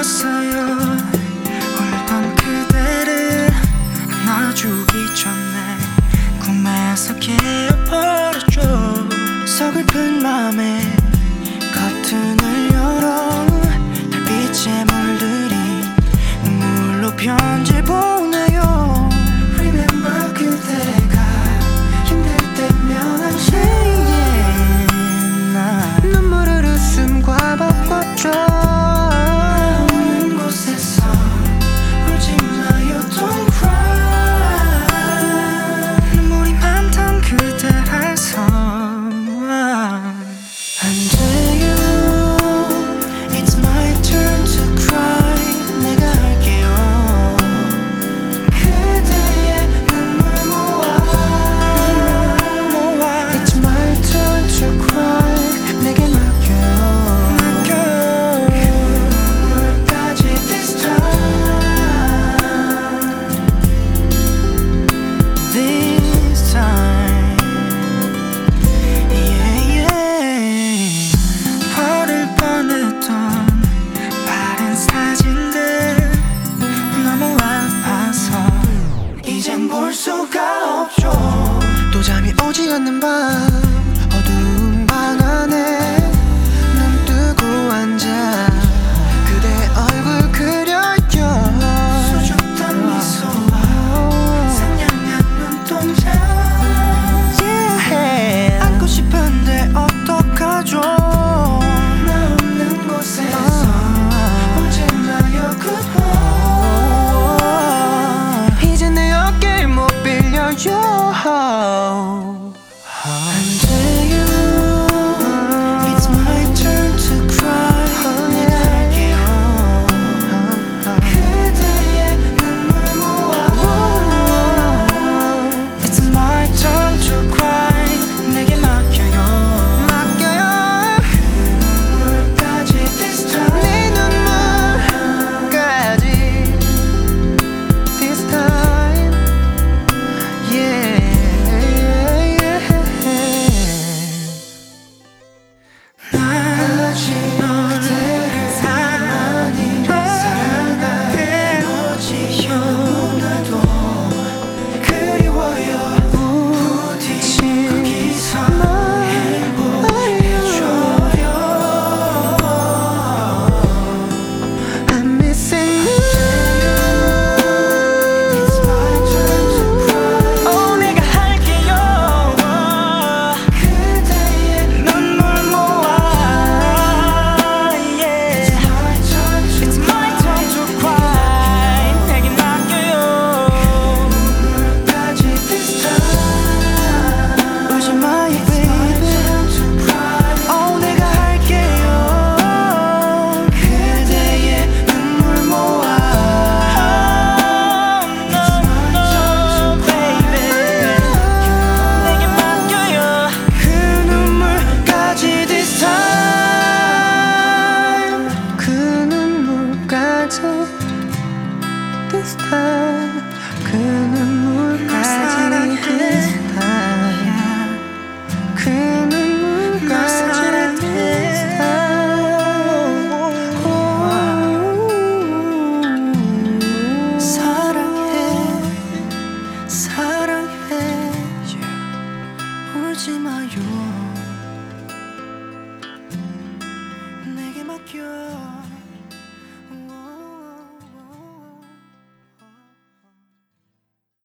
외로웠어요. 울던 그대를 안아주기 전에 꿈에서 깨어버렸죠. 서글픈 마음에 커튼을 오지 않는 밤. my cure.